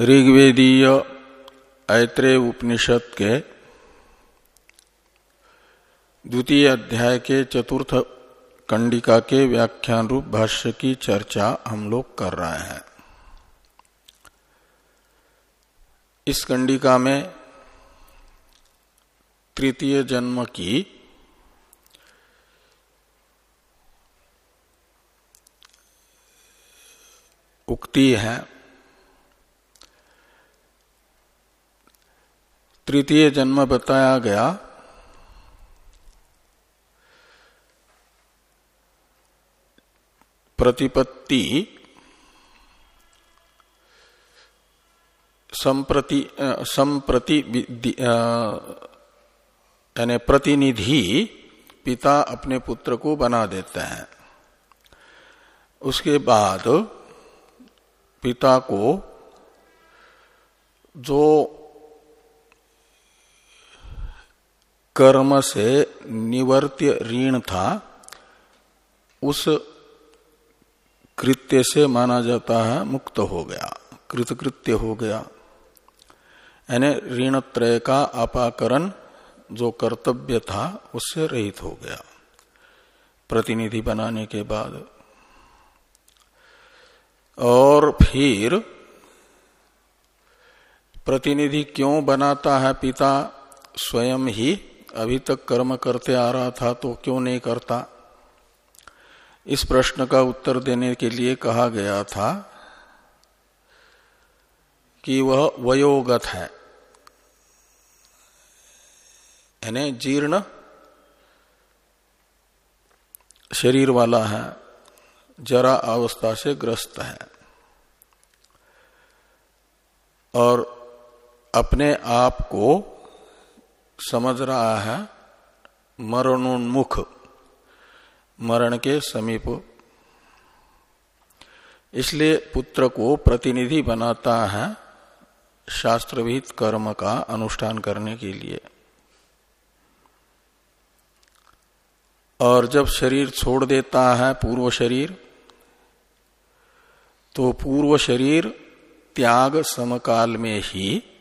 ऋग्वेदीय ऐत्रेय उपनिषद के द्वितीय अध्याय के चतुर्थ कंडिका के व्याख्यान रूप भाष्य की चर्चा हम लोग कर रहे हैं। इस कंडिका में तृतीय जन्म की उक्ति है। तृतीय जन्म बताया गया। प्रतिपत्ति संप्रति संप्रति यानी प्रतिनिधि पिता अपने पुत्र को बना देते हैं। उसके बाद पिता को जो कर्म से निवर्त्य ऋण था, उस कृत्य से माना जाता है मुक्त हो गया, कृतकृत्य हो गया। यानी ऋण त्रय का अपाकरण जो कर्तव्य था, उससे रहित हो गया। प्रतिनिधि बनाने के बाद। और फिर प्रतिनिधि क्यों बनाता है पिता? स्वयं ही अभी तक कर्म करते आ रहा था तो क्यों नहीं करता? इस प्रश्न का उत्तर देने के लिए कहा गया था कि वह वयोगत है। यानी जीर्ण शरीर वाला है, जरा अवस्था से ग्रस्त है। और अपने आप को समझ रहा है? मरणोन्मुख। मरण के समीप। इसलिए पुत्र को प्रतिनिधि बनाता है शास्त्रविहित कर्म का अनुष्ठान करने के लिए। और जब शरीर छोड़ देता है पूर्व शरीर तो पूर्व शरीर त्याग समकाल में ही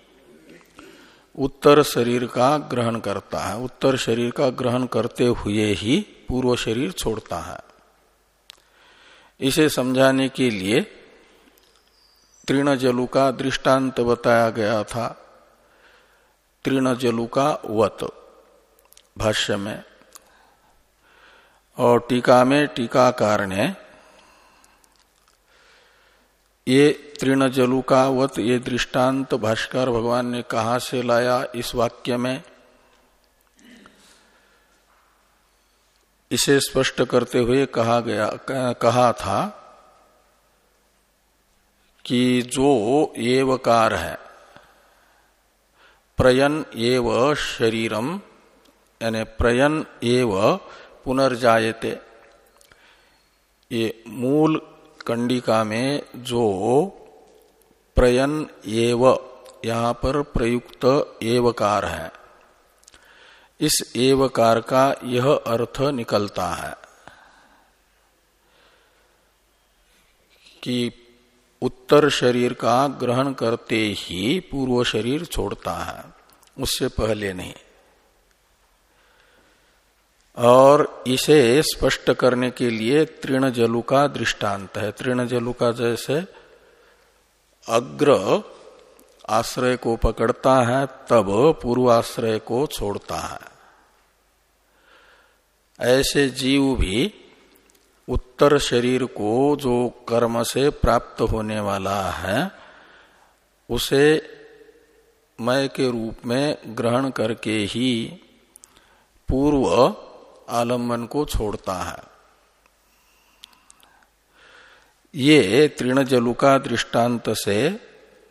उत्तर शरीर का ग्रहण करता है। उत्तर शरीर का ग्रहण करते हुए ही पूर्व शरीर छोड़ता है। इसे समझाने के लिए तृण जलु का दृष्टांत बताया गया था। तृण जलु का वत भाष्य में। और टीका में टीकाकार ने ये तृण जलु का वत ये दृष्टांत भाष्कर भगवान ने कहा से लाया इस वाक्य में? इसे स्पष्ट करते हुए कहा गया, कहा था कि जो एवकार है, प्रयन एव शरीरम, यानी प्रयन एव पुनर्जायते, ये मूल कंडिका में जो प्रयन एव, यहाँ पर प्रयुक्त एवकार है। इस एवकार का यह अर्थ निकलता है कि उत्तर शरीर का ग्रहण करते ही पूर्व शरीर छोड़ता है, उससे पहले नहीं। और इसे स्पष्ट करने के लिए तृण जलु का दृष्टांत है। तृण जलु का जैसे अग्र आश्रय को पकड़ता है, तब पूर्वाश्रय को छोड़ता है। ऐसे जीव भी उत्तर शरीर को जो कर्म से प्राप्त होने वाला है, उसे मय के रूप में ग्रहण करके ही पूर्व आलंबन को छोड़ता है। ये तृणजलु का दृष्टांत से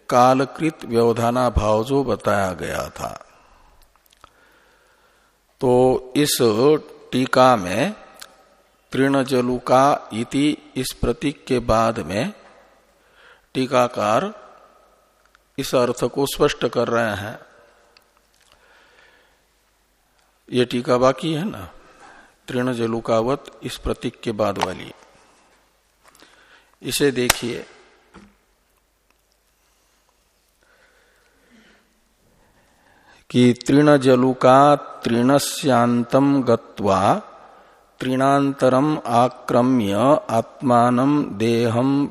कालकृत व्यवधाना भाव जो बताया गया था। तो इस टीका में तृणजलु का इति इस प्रतीक के बाद में टीकाकार इस अर्थ को स्पष्ट कर रहे हैं। ये टीका बाकी है ना? तृण जलुकावत इस प्रतीक के बाद वाली। इसे देखिए। कि तृण जलुका तृणस्यांतम गत्वा तृणांतरम आक्रम्य आत्मान देहम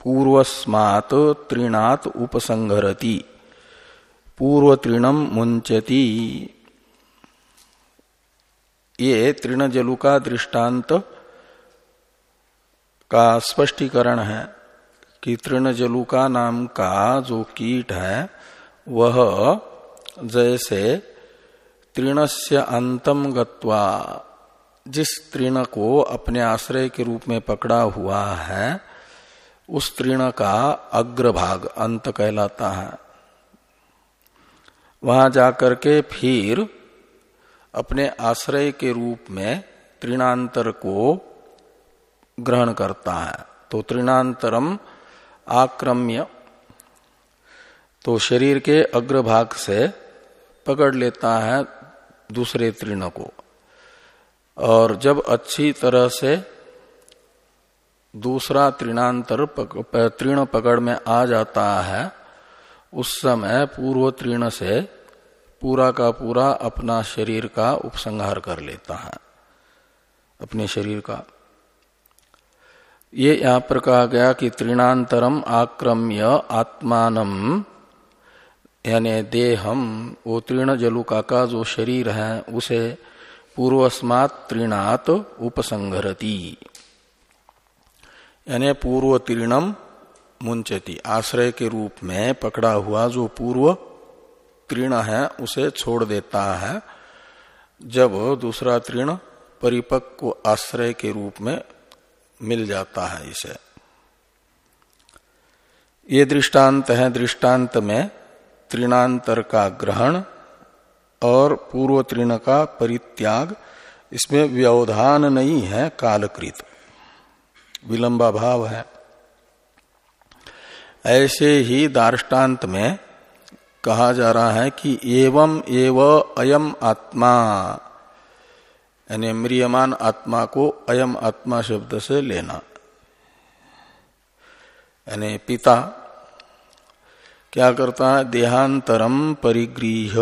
पूर्वस्मात् तृणात उपसंहरति। पूर्व तृणम मुंचति ये तृणजलु का दृष्टांत का स्पष्टीकरण है कि तृण जलु का नाम का जो कीट है, वह जैसे तृणस्य अंतम गत्वा जिस तृण को अपने आश्रय के रूप में पकड़ा हुआ है, उस तृण का अग्रभाग अंत कहलाता है। वहाँ जाकर के फिर अपने आश्रय के रूप में तृणांतर को ग्रहण करता है। तो तृणांतरम आक्रम्य। तो शरीर के अग्रभाग से पकड़ लेता है दूसरे तृण को। और जब अच्छी तरह से दूसरा तृणांतर तृण पकड़ में आ जाता है, उस समय पूर्व तृण से पूरा का पूरा अपना शरीर का उपसंहार कर लेता है। अपने शरीर का। ये यहाँ पर कहा गया कि तृणांतरम आक्रम्य आत्मान यानी देहम, वो तृण जलुका का जो शरीर है, उसे पूर्वस्मात तृणात उपसंगरती यानी पूर्व तीर्णम मुंचती आश्रय के रूप में पकड़ा हुआ जो पूर्व तीर्ण है, उसे छोड़ देता है। जब दूसरा तीर्ण परिपक्व आश्रय के रूप में मिल जाता है इसे। ये दृष्टांत है दृष्टांत में त्रिणांतर का ग्रहण और पूर्व तृण का परित्याग। इसमें व्यवधान नहीं है कालकृत। विलंबा भाव है। ऐसे ही दार्टान्त में कहा जा रहा है कि एवं एव अयम आत्मा यानी म्रियमान आत्मा को अयम आत्मा शब्द से लेना। यानी पिता क्या करता है? देहांतरम परिगृह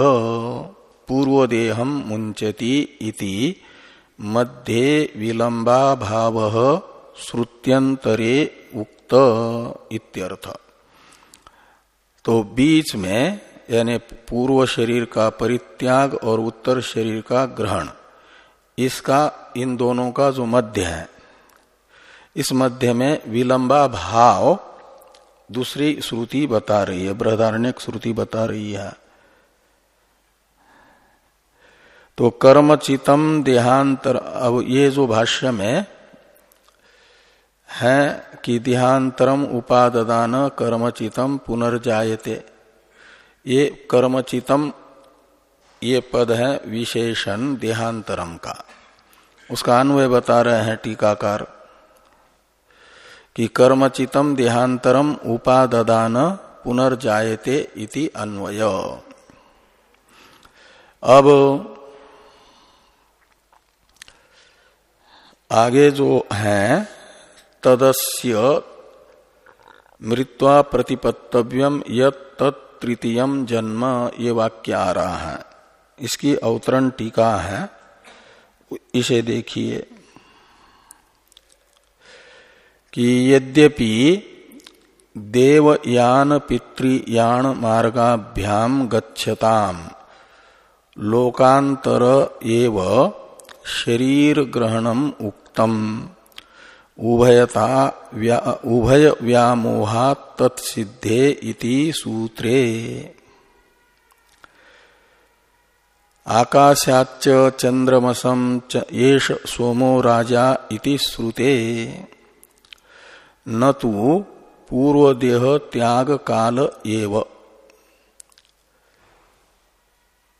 पूर्व देहम मुंचती इति, मध्य विलंबा भाव श्रुत्यंतरे उक्त इत्यर्थ। तो बीच में यानी पूर्व शरीर का परित्याग और उत्तर शरीर का ग्रहण। इसका, इन दोनों का जो मध्य है, इस मध्य में विलंबा भाव दूसरी श्रुति बता रही है बृहदारण्य श्रुति बता रही है। तो कर्मचितम देहांतर, अब ये जो भाष्य में है कि देहांतरम उपादान कर्मचितम पुनर्जायते, ये कर्मचितम ये पद है विशेषण देहांतरम का। उसका अन्वय बता रहे हैं टीकाकार कि कर्मचितम देहांतरम उपादान पुनर्जायते इति अन्वय। अब आगे जो है, तदस्य मृत्वा प्रतिपत्तव्यम यत्तृतीय जन्म ये वाक्य आ रहा है। इसकी अवतरण टीका है इसे देखिए कि यद्यपि देवयान पितृयान मार्गाभ्याम गच्छताम लोकांतर एव शरीर ग्रहणम उक्तम। उभयता व्या, उभय व्यामोहा तत्सिद्धे इति सूत्रे। आकाशाच चंद्रमसम येष सोमो राजा इति श्रुते। न तो पूर्वदेह त्याग काल एव।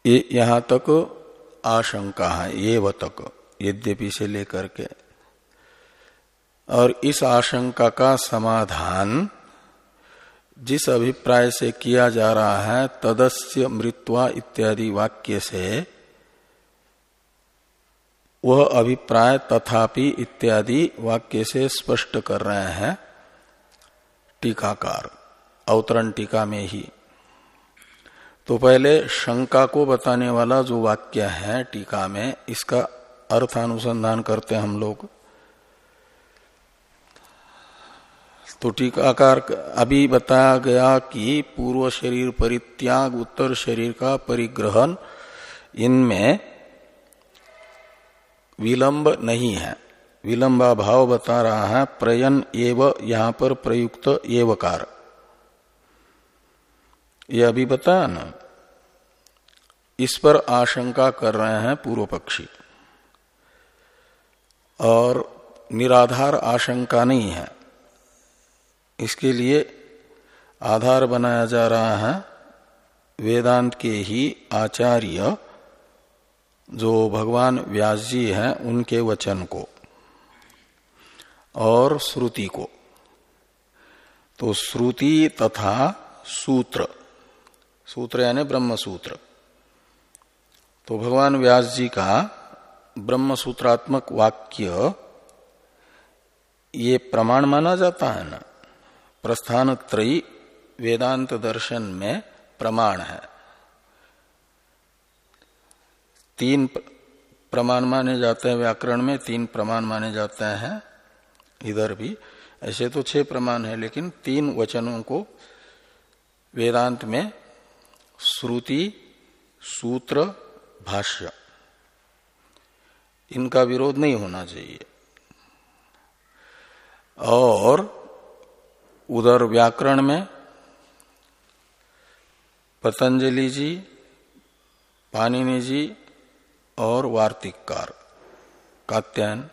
ये यहाँ तक आशंका है एव तक, यद्यपि से लेकर के। और इस आशंका का समाधान जिस अभिप्राय से किया जा रहा है, तदस्य मृत्वा इत्यादि वाक्य से, वह अभिप्राय तथापि इत्यादि वाक्य से स्पष्ट कर रहे हैं। टीकाकार, अवतरण टीका में ही। तो पहले शंका को बताने वाला जो वाक्य है टीका में, इसका अर्थ अनुसंधान करते हम लोग। तो टीकाकार अभी बताया गया कि पूर्व शरीर परित्याग, उत्तर शरीर का परिग्रहण, इनमें विलंब नहीं है। विलंबा भाव बता रहा है, प्रयन एव, यहाँ पर प्रयुक्त एवकार। यह अभी बताया ना? इस पर आशंका कर रहे हैं पूर्व पक्षी। और निराधार आशंका नहीं है। इसके लिए आधार बनाया जा रहा है वेदांत के ही आचार्य जो भगवान व्यास जी हैं, उनके वचन को और श्रुति को। तो श्रुति तथा सूत्र सूत्र यानी ब्रह्म सूत्र तो भगवान व्यास जी का ब्रह्म सूत्रात्मक वाक्य ये प्रमाण माना जाता है ना? प्रस्थान त्रयी वेदांत दर्शन में प्रमाण है। तीन प्रमाण माने जाते हैं व्याकरण में, तीन प्रमाण माने जाते हैं। इधर भी, ऐसे तो छह प्रमाण है, लेकिन तीन वचनों को वेदांत में श्रुति, सूत्र, भाष्य, इनका विरोध नहीं होना चाहिए। और उधर व्याकरण में पतंजलि जी पानिनी जी और वार्तिककार, कात्यायन,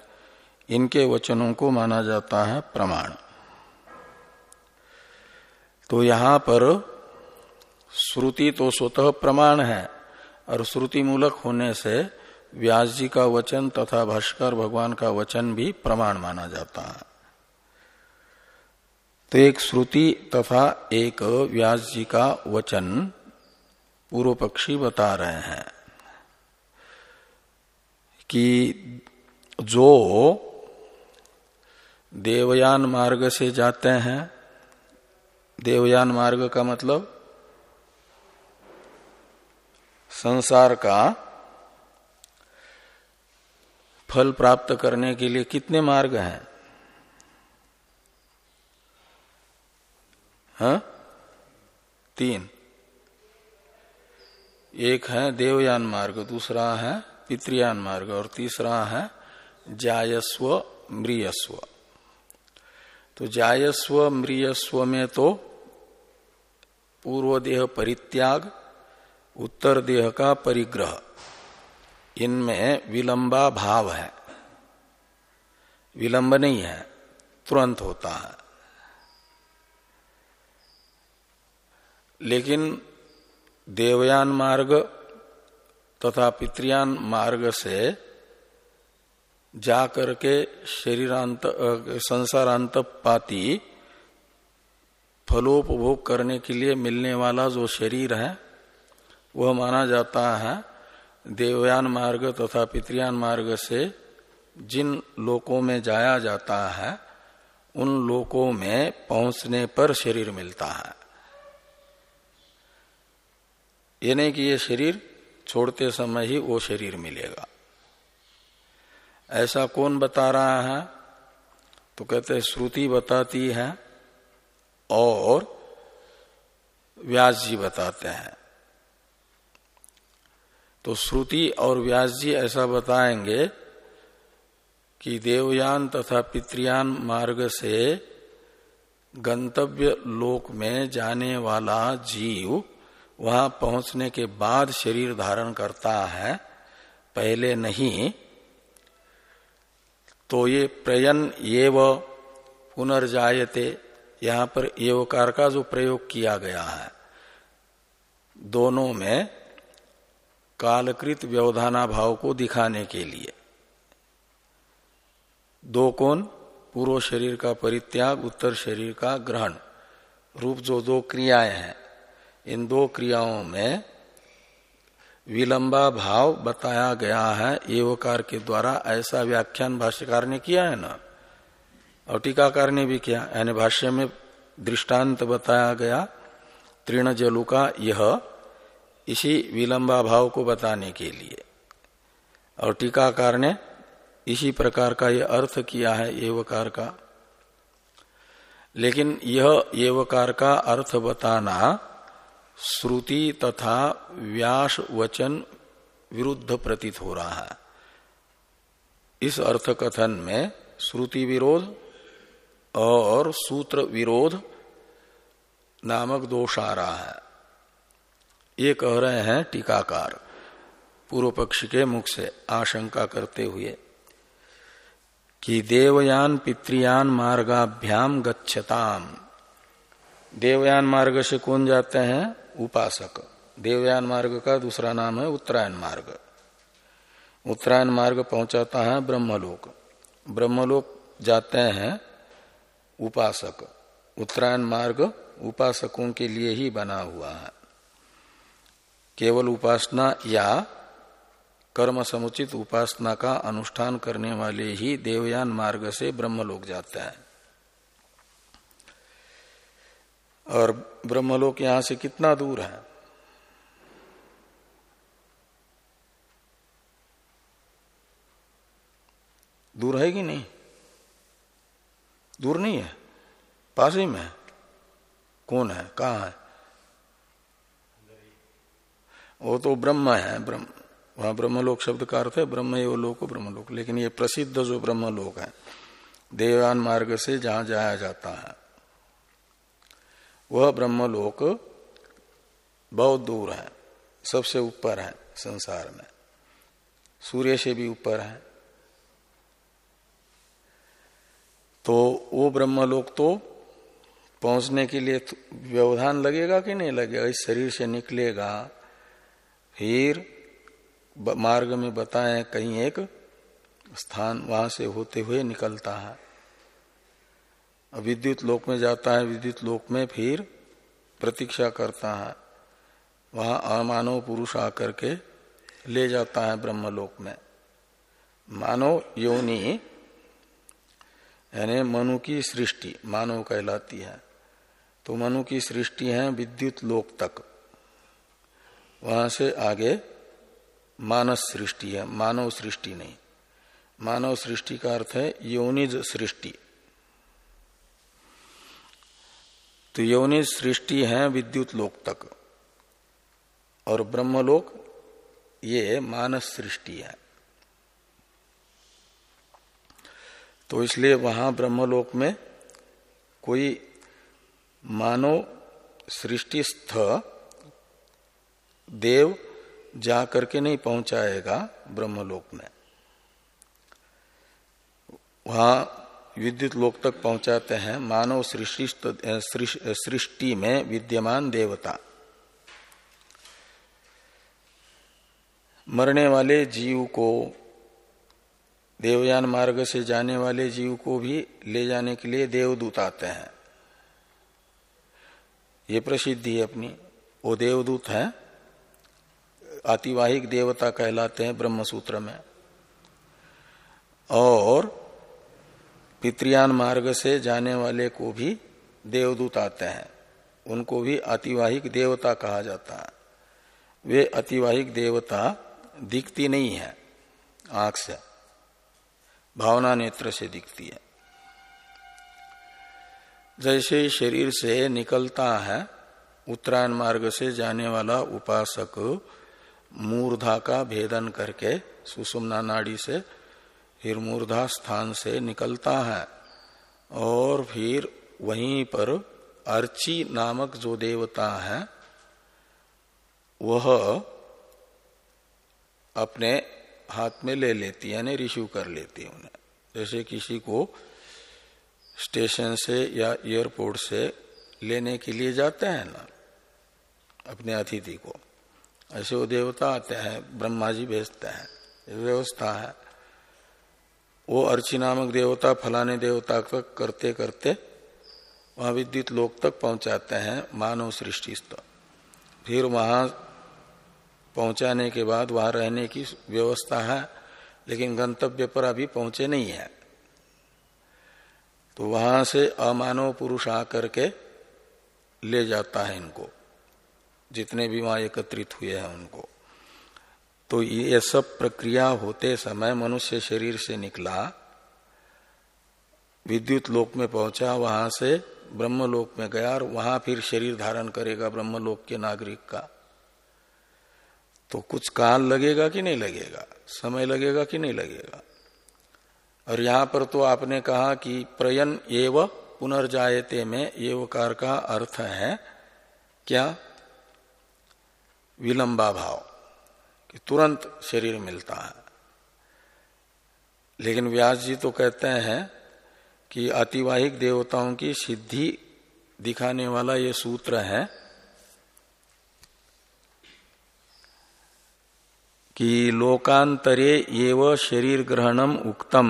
इनके वचनों को माना जाता है प्रमाण। तो यहाँ पर श्रुति तो स्वतः प्रमाण है और श्रुति मूलक होने से व्यास जी का वचन तथा भाष्कर भगवान का वचन भी प्रमाण माना जाता है। तो एक श्रुति तथा एक व्यास जी का वचन पूर्व पक्षी बता रहे हैं कि जो देवयान मार्ग से जाते हैं, देवयान मार्ग का मतलब संसार का फल प्राप्त करने के लिए कितने मार्ग हैं? हा? तीन। एक है देवयान मार्ग, दूसरा है पितृयान मार्ग और तीसरा है जायस्व मृयस्व तो जायस्व मृयस्व में तो पूर्व देह परित्याग, उत्तर देह का परिग्रह। इनमें विलंबा भाव है। विलंब नहीं है, तुरंत होता है। लेकिन देवयान मार्ग तथा पितृयान मार्ग से जाकर के शरीरांत संसारांत पाती फलोपभोग करने के लिए मिलने वाला जो शरीर है, वह माना जाता है देवयान मार्ग तथा पितृयान मार्ग से जिन लोकों में जाया जाता है, उन लोकों में पहुँचने पर शरीर मिलता है। ये नहीं कि ये शरीर छोड़ते समय ही वो शरीर मिलेगा। ऐसा कौन बता रहा है? तो कहते हैं, श्रुति बताती है और व्यास जी बताते हैं। तो श्रुति और व्यास जी ऐसा बताएँगे कि देवयान तथा पितृयान मार्ग से गंतव्य लोक में जाने वाला जीव वहाँ पहुँचने के बाद शरीर धारण करता है, पहले नहीं। तो ये प्रयन ये व पुनर्जायते, यहाँ पर एवकार का जो प्रयोग किया गया है। दोनों में कालकृत व्यवधाना भाव को दिखाने के लिए। दो कोण, पूर्व शरीर का परित्याग, उत्तर शरीर का ग्रहण। रूप जो दो क्रियाएँ हैं। इन दो क्रियाओं में विलंबा भाव बताया गया है। एवकार के द्वारा ऐसा व्याख्यान भाष्यकार ने किया है ना? और टीकाकार ने भी किया। यानी भाष्य में दृष्टांत बताया गया। तृण जलु का यह इसी विलंबा भाव को बताने के लिए। और टीकाकार ने इसी प्रकार का यह अर्थ किया है एवकार का। लेकिन यह एवकार का अर्थ बताना श्रुति तथा व्यास वचन विरुद्ध प्रतीत हो रहा है। इस अर्थ कथन में श्रुति विरोध और सूत्र विरोध नामक दोष आ रहा है। ये कह रहे हैं टीकाकार पूर्व पक्ष के मुख से आशंका करते हुए कि देवयान पितृयान मार्गाभ्याम गच्छताम। देवयान मार्ग से कौन जाते हैं? उपासक। देवयान मार्ग का दूसरा नाम है उत्तरायण मार्ग। उत्तरायण मार्ग पहुंचाता है ब्रह्मलोक। ब्रह्मलोक जाते हैं उपासक। उत्तरायण मार्ग उपासकों के लिए ही बना हुआ है। केवल उपासना या कर्म समुचित उपासना का अनुष्ठान करने वाले ही देवयान मार्ग से ब्रह्मलोक जाते हैं। और ब्रह्मलोक यहाँ से कितना दूर है? दूर है कि नहीं? दूर नहीं है। पास ही में है। कौन है? कहा है? वो तो ब्रह्म है, ब्रह्म। वहाँ ब्रह्मलोक शब्द का अर्थ है ब्रह्म एवं लोक ब्रह्मलोक। लेकिन ये प्रसिद्ध जो ब्रह्मलोक है, देवान मार्ग से जहाँ जाया जाता है वह ब्रह्मलोक बहुत दूर है, सबसे ऊपर है संसार में। सूर्य से भी ऊपर है। तो वो ब्रह्मलोक तो पहुँचने के लिए व्यवधान लगेगा कि नहीं लगेगा? इस शरीर से निकलेगा। फिर मार्ग में बताए, कहीं एक स्थान वहाँ से होते हुए निकलता है। विद्युत लोक में जाता है, विद्युत लोक में फिर प्रतीक्षा करता है। वहाँ अमानव पुरुष आकर के ले जाता है ब्रह्मलोक में। मानव योनि, यानी मनु की सृष्टि, मानव कहलाती है। तो मनु की सृष्टि है विद्युत लोक तक। वहाँ से आगे मानस सृष्टि है, मानव सृष्टि नहीं। मानव सृष्टि का अर्थ है योनिज सृष्टि। तो योनिज सृष्टि है विद्युत लोक तक। और ब्रह्मलोक, ये मानस सृष्टि है। तो इसलिए वहाँ ब्रह्मलोक में कोई मानव सृष्टिस्थ देव जा करके नहीं पहुंचाएगा ब्रह्मलोक में। वहाँ विद्युत लोक तक पहुंचाते हैं, मानव सृष्टि सृष्टि में विद्यमान देवता। मरने वाले जीव को, देवयान मार्ग से जाने वाले जीव को भी ले जाने के लिए देवदूत आते हैं। ये प्रसिद्धि है अपनी। वो देवदूत है। आतिवाहिक देवता कहलाते हैं ब्रह्म सूत्र में। और पितृयान मार्ग से जाने वाले को भी देवदूत आते हैं। उनको भी अतिवाहिक देवता कहा जाता है। वे अतिवाहिक देवता दिखती नहीं है, आँख से। भावना नेत्र से दिखती है। जैसे शरीर से निकलता है, उत्तरायण मार्ग से जाने वाला उपासक मूर्धा का भेदन करके सुषुम्ना नाड़ी से फिर मूर्धा स्थान से निकलता है और फिर वहीं पर अर्ची नामक जो देवता है, वह अपने हाथ में ले लेती यानी रिसीव कर लेती है उन्हें। जैसे किसी को स्टेशन से या एयरपोर्ट से लेने के लिए जाते हैं ना, अपने अतिथि को, ऐसे वो देवता आते हैं, ब्रह्मा जी भेजते हैं व्यवस्था है। वो अर्ची नामक देवता, फलाने देवता तक करते करते वहाँ विद्युत लोक तक पहुंचाते हैं, मानव सृष्टि फिर वहाँ पहुँचाने के बाद वहाँ रहने की व्यवस्था है, लेकिन गंतव्य पर अभी पहुँचे नहीं है। तो वहाँ से अमानव पुरुष आकर के ले जाता है इनको, जितने भी वहाँ एकत्रित हुए हैं उनको। तो ये सब प्रक्रिया होते समय मनुष्य शरीर से निकला, विद्युत लोक में पहुँचा, वहाँ से ब्रह्मलोक में गया और वहाँ फिर शरीर धारण करेगा ब्रह्मलोक के नागरिक का। तो कुछ काल लगेगा कि नहीं लगेगा? समय लगेगा कि नहीं लगेगा? और यहाँ पर तो आपने कहा कि प्रयन एव पुनर्जायते में एवकार का अर्थ है क्या? विलंबा भाव कि तुरंत शरीर मिलता है। लेकिन व्यास जी तो कहते हैं कि अतिवाहिक देवताओं की सिद्धि दिखाने वाला ये सूत्र है कि लोकांतरे एव शरीर ग्रहणम उक्तम।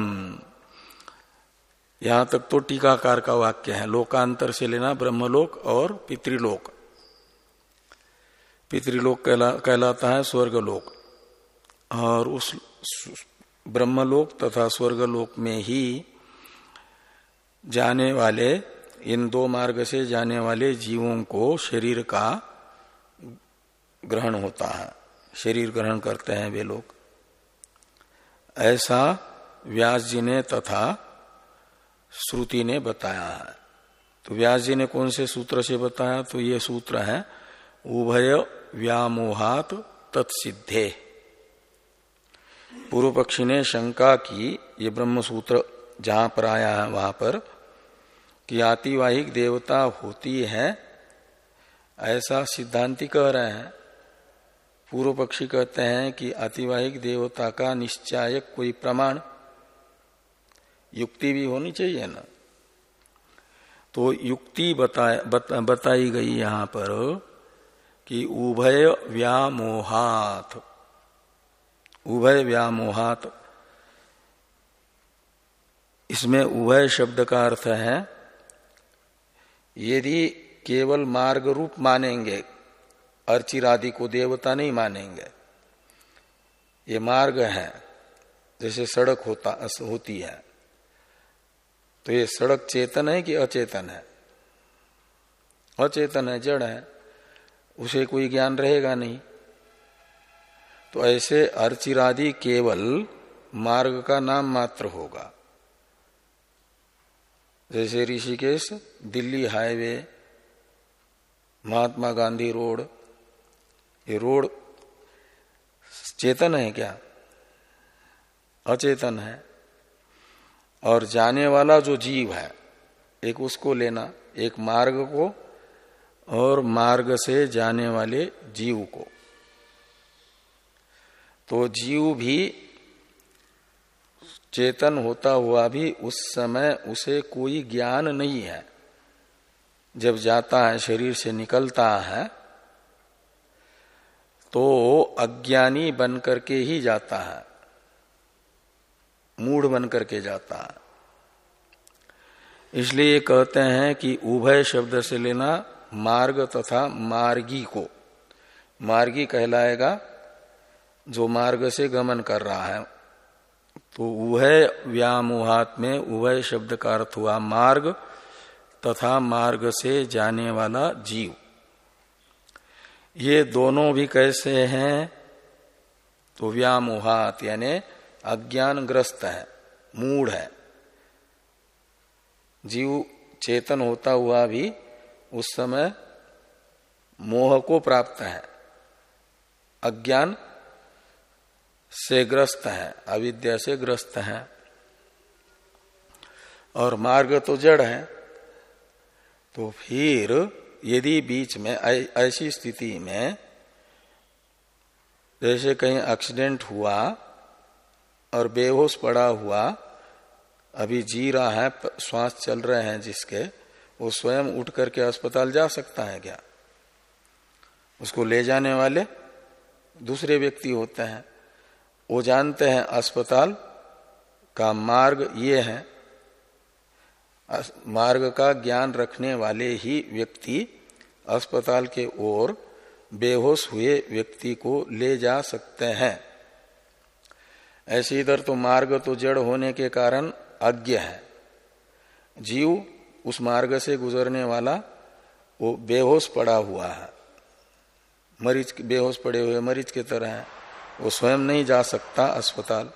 यहाँ तक तो टीकाकार का वाक्य है, लोकांतर से लेना ब्रह्मलोक और पितृलोक। पितृलोक कहला, कहलाता है स्वर्गलोक। और उस ब्रह्मलोक तथा स्वर्गलोक में ही जाने वाले इन दो मार्ग से जाने वाले जीवों को शरीर का ग्रहण होता है। शरीर ग्रहण करते हैं वे लोग। ऐसा व्यास जी ने तथा श्रुति ने बताया है। तो व्यास जी ने कौन से सूत्र से बताया? तो ये सूत्र है उभय व्यामोहात तत्सिद्धे। पूर्व पक्षी ने शंका की ये ब्रह्म सूत्र जहाँ पर आया है वहाँ पर कि आतिवाहिक देवता होती है ऐसा सिद्धांति कह रहे हैं। पूर्व पक्षी कहते हैं कि आतिवाहिक देवता का निश्चायक कोई प्रमाण युक्ति भी होनी चाहिए ना। तो युक्ति बताए, बता, बताई गई यहाँ पर कि उभय व्यामोहात। उभय व्यामोहात। इसमें उभय शब्द का अर्थ है, यदि केवल मार्ग रूप मानेंगे अर्चिरादि को देवता नहीं मानेंगे, ये मार्ग है, जैसे सड़क होता, होती है तो ये सड़क चेतन है कि अचेतन है? अचेतन है, जड़ है। उसे कोई ज्ञान रहेगा नहीं। तो ऐसे अर्चिरादि केवल मार्ग का नाम मात्र होगा। जैसे ऋषिकेश, दिल्ली हाईवे, महात्मा गांधी रोड, ये रोड चेतन है क्या? अचेतन है। और जाने वाला जो जीव है, एक उसको लेना, एक मार्ग को और मार्ग से जाने वाले जीव को। तो जीव भी चेतन होता हुआ भी उस समय उसे कोई ज्ञान नहीं है। जब जाता है, शरीर से निकलता है तो अज्ञानी बन करके ही जाता है। मूढ़ बन करके जाता है। इसलिए कहते हैं कि उभय शब्द से लेना मार्ग तथा मार्गी को। मार्गी कहलाएगा जो मार्ग से गमन कर रहा है। तो उभय व्यामोहात में उभय शब्द का अर्थ हुआ मार्ग तथा मार्ग से जाने वाला जीव। ये दोनों भी कैसे हैं? तो व्यामोहात यानी अज्ञानग्रस्त है मूड है। जीव चेतन होता हुआ भी उस समय मोह को प्राप्त है। अज्ञान से ग्रस्त है, अविद्या से ग्रस्त है। और मार्ग तो जड़ है तो फिर यदि बीच में ऐसी स्थिति में जैसे कहीं एक्सीडेंट हुआ और बेहोश पड़ा हुआ, अभी जी रहा है श्वास चल रहे हैं जिसके वो स्वयं उठ करके अस्पताल जा सकता है क्या? उसको ले जाने वाले दूसरे व्यक्ति होते हैं। वो जानते हैं अस्पताल का मार्ग ये है मार्ग का ज्ञान रखने वाले ही व्यक्ति अस्पताल के ओर बेहोश हुए व्यक्ति को ले जा सकते हैं। ऐसे इधर तो मार्ग तो जड़ होने के कारण अज्ञ है। जीव उस मार्ग से गुजरने वाला वो बेहोश पड़ा हुआ है। मरीज़ बेहोश पड़े हुए मरीज़ की तरह है। वो स्वयं नहीं जा सकता अस्पताल।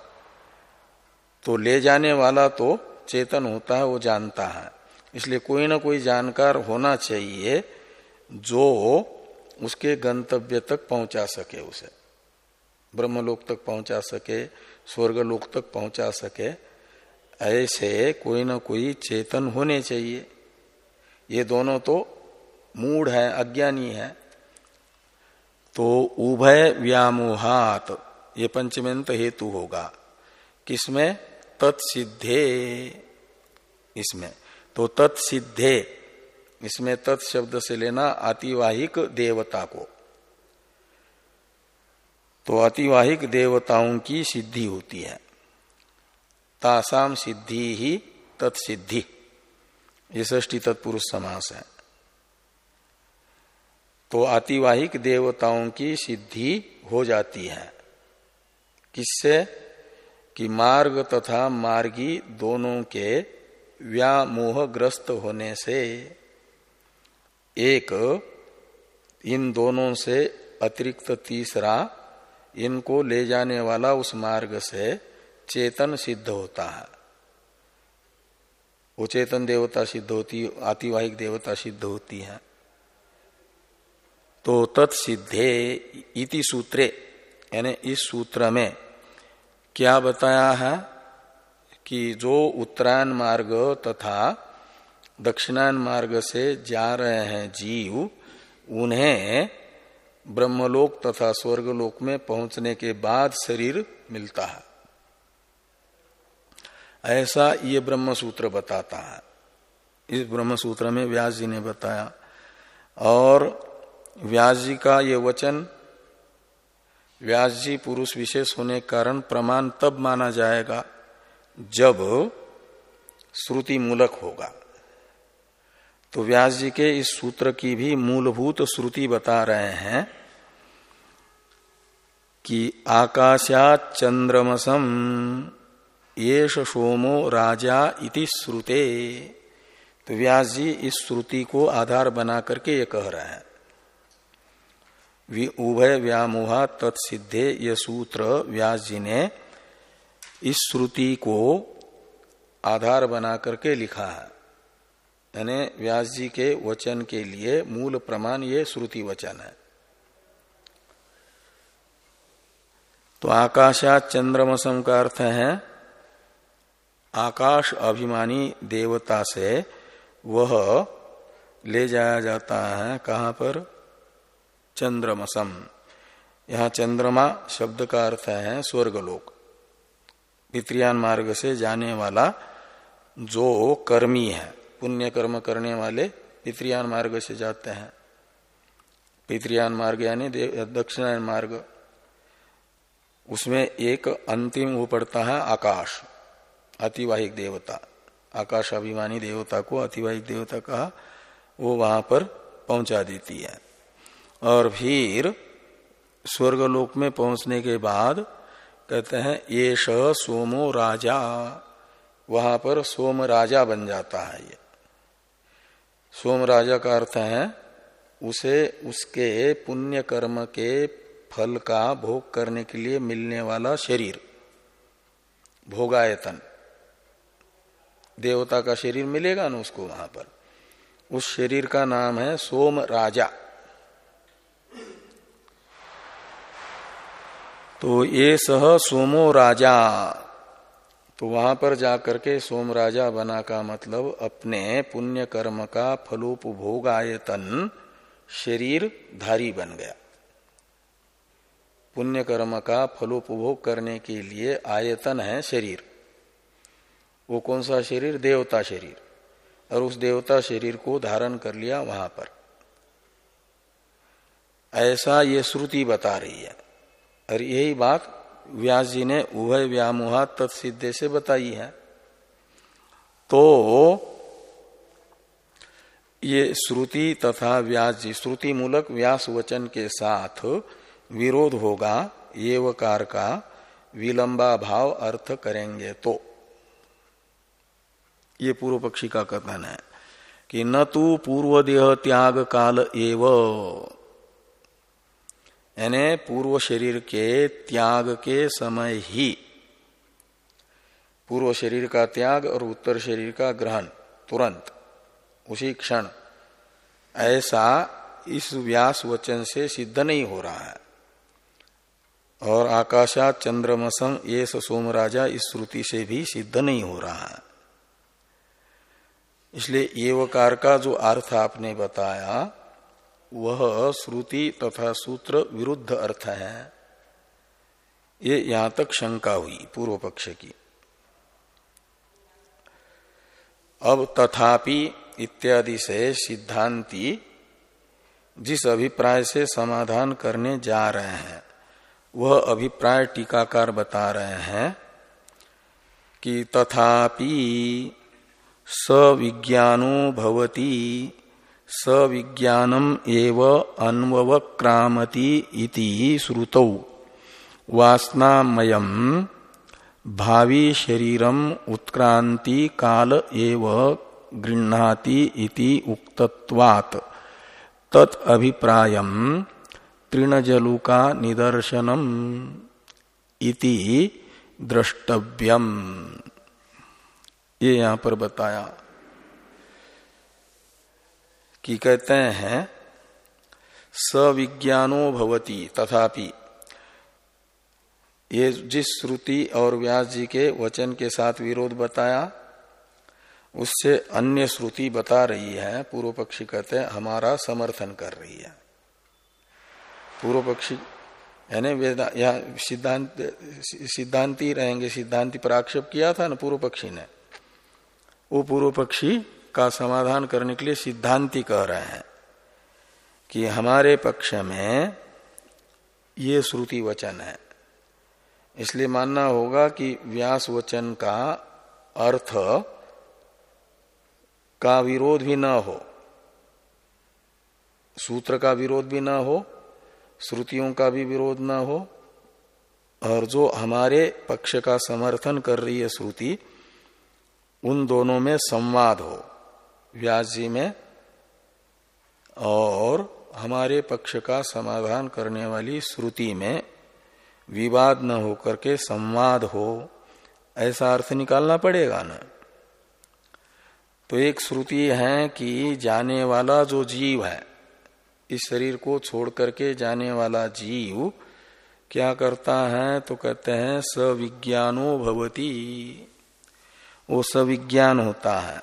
तो ले जाने वाला तो चेतन होता है, वो जानता है। इसलिए कोई ना कोई जानकार होना चाहिए जो उसके गंतव्य तक पहुँचा सके उसे। ब्रह्मलोक तक पहुँचा सके, स्वर्गलोक तक पहुँचा सके। ऐसे कोई ना कोई चेतन होने चाहिए। ये दोनों तो मूड है, अज्ञानी है। तो उभय व्यामोहात, ये पंचमेंत हेतु होगा। किसमें? तत्सिद्धे। इसमें। तो तत्सिद्धे, इसमें तत्शब्द से लेना आतिवाहिक देवता को। तो अतिवाहिक देवताओं की सिद्धि होती है। तासाम सिद्धि ही तत्सिद्धि ये ष्टी तत्पुरुष समास है। तो आतिवाहिक देवताओं की सिद्धि हो जाती है। किससे? कि मार्ग तथा मार्गी दोनों के व्यामोहग्रस्त होने से। एक, इन दोनों से अतिरिक्त तीसरा, इनको ले जाने वाला उस मार्ग से चेतन सिद्ध होता है। वो चेतन देवता सिद्ध होती, आतिवाहिक देवता सिद्ध होती है। तो तत्सिद्धे इति सूत्रे, यानी इस सूत्र में क्या बताया है कि जो उत्तरायण मार्ग तथा दक्षिणायन मार्ग से जा रहे हैं जीव, उन्हें ब्रह्मलोक तथा स्वर्गलोक में पहुँचने के बाद शरीर मिलता है। ऐसा ये ब्रह्म सूत्र बताता है। इस ब्रह्म सूत्र में व्यास जी ने बताया। और व्यास जी का ये वचन, व्यास जी पुरुष विशेष होने के कारण प्रमाण तब माना जाएगा जब श्रुति मूलक होगा। तो व्यास जी के इस सूत्र की भी मूलभूत श्रुति बता रहे हैं कि आकाशात चंद्रमसम येष सोमो राजा इति श्रुते। तो व्यास जी इस श्रुति को आधार बना करके ये कह रहे हैं। उभय व्यामोहा तत्सिद्धे ये सूत्र व्यास जी ने इस श्रुति को आधार बना करके लिखा है। यानी व्यास जी के वचन के लिए मूल प्रमाण ये श्रुति वचन है। तो आकाशात चंद्रमसम का अर्थ है आकाश अभिमानी देवता से वह ले जाया जाता है कहा पर? चंद्रमसम। यहाँ चंद्रमा शब्द का अर्थ है स्वर्गलोक। पित्रियान मार्ग से जाने वाला जो कर्मी है, पुण्य कर्म करने वाले पितृयान मार्ग से जाते हैं। पितृयान मार्ग यानी दक्षिणायन मार्ग। उसमें एक अंतिम वो पड़ता है आकाश। अतिवाहिक देवता आकाश अभिमानी देवता को अतिवाहिक देवता कहा, वो वहाँ पर पहुँचा देती है। और फिर स्वर्गलोक में पहुँचने के बाद कहते हैं, ये सोमो राजा, वहाँ पर सोम राजा बन जाता है ये। सोम राजा का अर्थ है, उसे उसके पुण्य कर्म के फल का भोग करने के लिए मिलने वाला शरीर, भोगायतन। देवता का शरीर मिलेगा ना उसको वहाँ पर। उस शरीर का नाम है सोम राजा। तो ये सह सोमो राजा। तो वहाँ पर जाकर के सोम राजा बना का मतलब अपने पुण्य कर्म का फलोपभोग आयतन शरीर धारी बन गया। पुण्य कर्म का फलोपभोग करने के लिए आयतन है शरीर। वो कौन सा शरीर? देवता शरीर। और उस देवता शरीर को धारण कर लिया वहाँ पर। ऐसा ये श्रुति बता रही है। और यही बात व्यास जी ने उभय व्यामोहा तत्सिद्धे से बताई है। तो ये श्रुति तथा व्यास जी श्रुति मूलक व्यास वचन के साथ विरोध होगा ये वकार का विलंबा भाव अर्थ करेंगे तो। ये पूर्व पक्षी का कथन है कि न तो पूर्व देह त्याग काल एव। यानी पूर्व शरीर के त्याग के समय ही। पूर्व शरीर का त्याग और उत्तर शरीर का ग्रहण, तुरंत, उसी क्षण। ऐसा इस व्यास वचन से सिद्ध नहीं हो रहा है। और आकाशा चंद्रमसम ये सोम राजा इस श्रुति से भी सिद्ध नहीं हो रहा है। इसलिए एवकार का जो अर्थ आपने बताया, वह श्रुति तथा सूत्र विरुद्ध अर्थ है। ये यहाँ तक शंका हुई पूर्व पक्ष की। अब तथापि इत्यादि से सिद्धांति जिस अभिप्राय से समाधान करने जा रहे हैं, वह अभिप्राय टीकाकार बता रहे हैं कि तथापि सविज्ञानो भवती। सविज्ञानम एव अन्वक्रामति इति श्रुतौ। वासनामयम भावी शरीरम उत्क्रांति काल एव गृह्णाति इति उक्तत्वात्। तत् अभिप्रायम तृणजलुका निदर्शनम इति द्रष्टव्यम। ये यहाँ पर बताया कि कहते हैं, सविज्ञानो भवती तथापि। ये जिस श्रुति और व्यास जी के वचन के साथ विरोध बताया, उससे अन्य श्रुति बता रही है, पूर्व पक्षी कहते हैं, हमारा समर्थन कर रही है। पूर्व पक्षी, यानी वेदा यहाँ सिद्धांत, सिद्धांति रहेंगे, सिद्धांति पर आक्षेप किया था ना, पूर्व पक्षी ने। वो पूर्व पक्षी का समाधान करने के लिए सिद्धांति कह रहे हैं कि हमारे पक्ष में ये श्रुति वचन है। इसलिए मानना होगा कि व्यास वचन का अर्थ का विरोध भी न हो, सूत्र का विरोध भी न हो, श्रुतियों का भी विरोध न हो, और जो हमारे पक्ष का समर्थन कर रही है श्रुति उन दोनों में संवाद हो, व्यास जी में, और हमारे पक्ष का समाधान करने वाली श्रुति में विवाद न होकर के संवाद हो, ऐसा अर्थ निकालना पड़ेगा ना। तो एक श्रुति है कि जाने वाला जो जीव है, इस शरीर को छोड़ करके जाने वाला जीव क्या करता है तो कहते हैं, सविज्ञानो भवती। वो सविज्ञान होता है।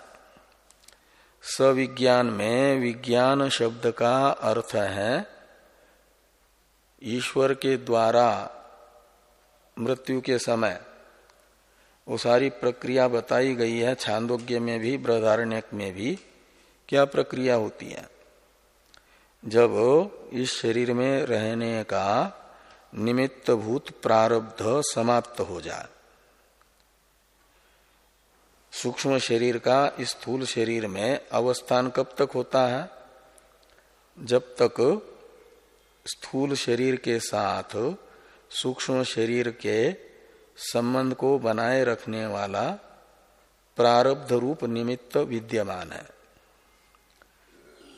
सविज्ञान में विज्ञान शब्द का अर्थ है, ईश्वर के द्वारा मृत्यु के समय। वो सारी प्रक्रिया बताई गई है, छांदोग्य में भी, बृहदारण्यक में भी, क्या प्रक्रिया होती है? जब इस शरीर में रहने का निमित्त भूत प्रारब्ध समाप्त हो जाए सूक्ष्म शरीर का स्थूल शरीर में अवस्थान कब तक होता है? जब तक स्थूल शरीर के साथ सूक्ष्म शरीर के संबंध को बनाए रखने वाला प्रारब्ध रूप निमित्त विद्यमान है।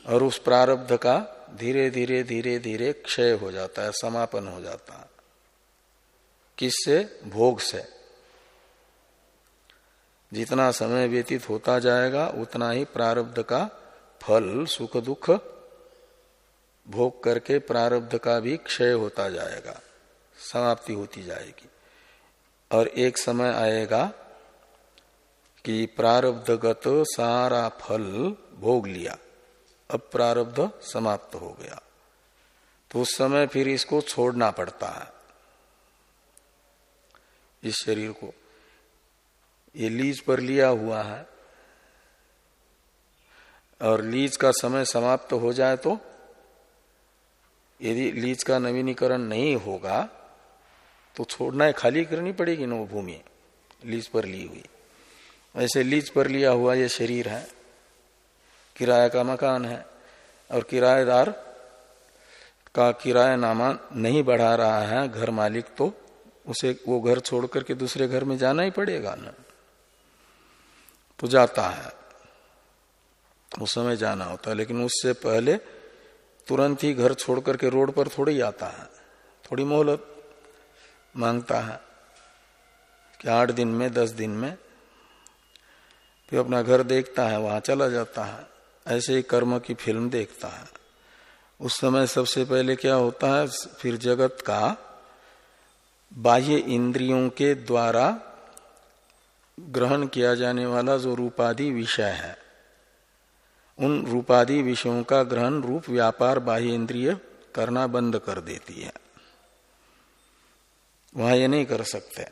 और उस प्रारब्ध का धीरे धीरे धीरे धीरे क्षय हो जाता है, समापन हो जाता है। किससे? भोग से। जितना समय व्यतीत होता जाएगा, उतना ही प्रारब्ध का फल सुख दुख भोग करके प्रारब्ध का भी क्षय होता जाएगा, समाप्ति होती जाएगी। और एक समय आएगा कि प्रारब्धगत सारा फल भोग लिया, अब प्रारब्ध समाप्त हो गया। तो उस समय फिर इसको छोड़ना पड़ता है, इस शरीर को। ये लीज पर लिया हुआ है। और लीज का समय समाप्त हो जाए तो यदि लीज का नवीनीकरण नहीं होगा तो छोड़ना है, खाली करनी पड़ेगी ना वो भूमि, लीज पर ली हुई। ऐसे लीज पर लिया हुआ ये शरीर है, किराया का मकान है, और किराएदार का किराया नामा नहीं बढ़ा रहा है, घर मालिक तो उसे वो घर छोड़ करके दूसरे घर में जाना ही पड़ेगा ना। तो जाता है। उस समय जाना होता है, लेकिन उससे पहले तुरंत ही घर छोड़ करके रोड पर थोड़ी आता है। थोड़ी मोहलत माँगता है कि आठ दिन में, दस दिन में फिर अपना घर देखता है, वहाँ चला जाता है। ऐसे ही कर्म की फ़िल्म देखता है। उस समय सबसे पहले क्या होता है, फिर जगत का बाह्य इंद्रियों के द्वारा ग्रहण किया जाने वाला जो रूपादि विषय है, उन रूपादि विषयों का ग्रहण रूप व्यापार बाह्य इंद्रिय करना बंद कर देती है। वहाँ ये नहीं कर सकते।